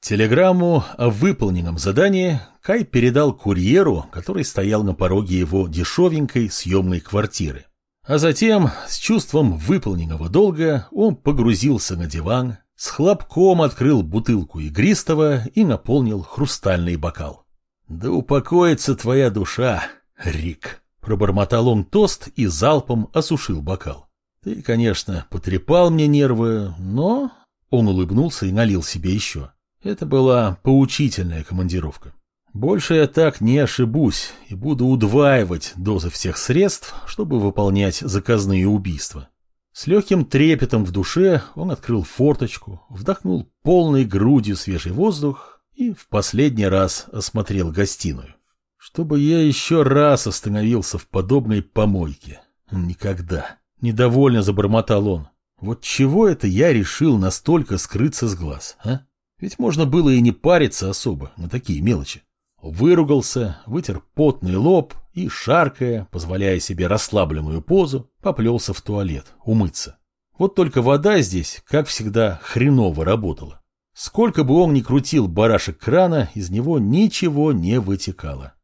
Телеграмму о выполненном задании Кай передал курьеру, который стоял на пороге его дешевенькой съемной квартиры. А затем, с чувством выполненного долга, он погрузился на диван, с хлопком открыл бутылку игристого и наполнил хрустальный бокал. «Да упокоится твоя душа, Рик!» Пробормотал он тост и залпом осушил бокал. «Ты, конечно, потрепал мне нервы, но...» Он улыбнулся и налил себе еще. Это была поучительная командировка. Больше я так не ошибусь и буду удваивать дозы всех средств, чтобы выполнять заказные убийства. С легким трепетом в душе он открыл форточку, вдохнул полной грудью свежий воздух и в последний раз осмотрел гостиную. Чтобы я еще раз остановился в подобной помойке. Никогда. Недовольно забормотал он. Вот чего это я решил настолько скрыться с глаз, а? Ведь можно было и не париться особо на такие мелочи. Выругался, вытер потный лоб и, шаркая, позволяя себе расслабленную позу, поплелся в туалет, умыться. Вот только вода здесь, как всегда, хреново работала. Сколько бы он ни крутил барашек крана, из него ничего не вытекало.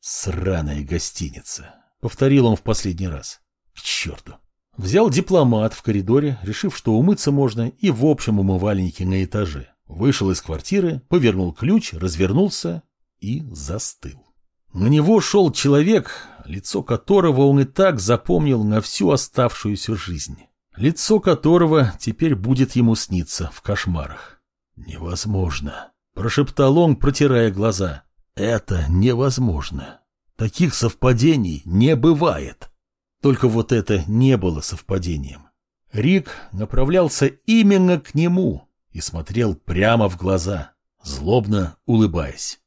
«Сраная гостиница», — повторил он в последний раз. «К черту!» Взял дипломат в коридоре, решив, что умыться можно и в общем умывальнике на этаже. Вышел из квартиры, повернул ключ, развернулся и застыл. На него шел человек, лицо которого он и так запомнил на всю оставшуюся жизнь. Лицо которого теперь будет ему сниться в кошмарах. «Невозможно», — прошептал он, протирая глаза. «Это невозможно. Таких совпадений не бывает». Только вот это не было совпадением. Рик направлялся именно к нему и смотрел прямо в глаза, злобно улыбаясь.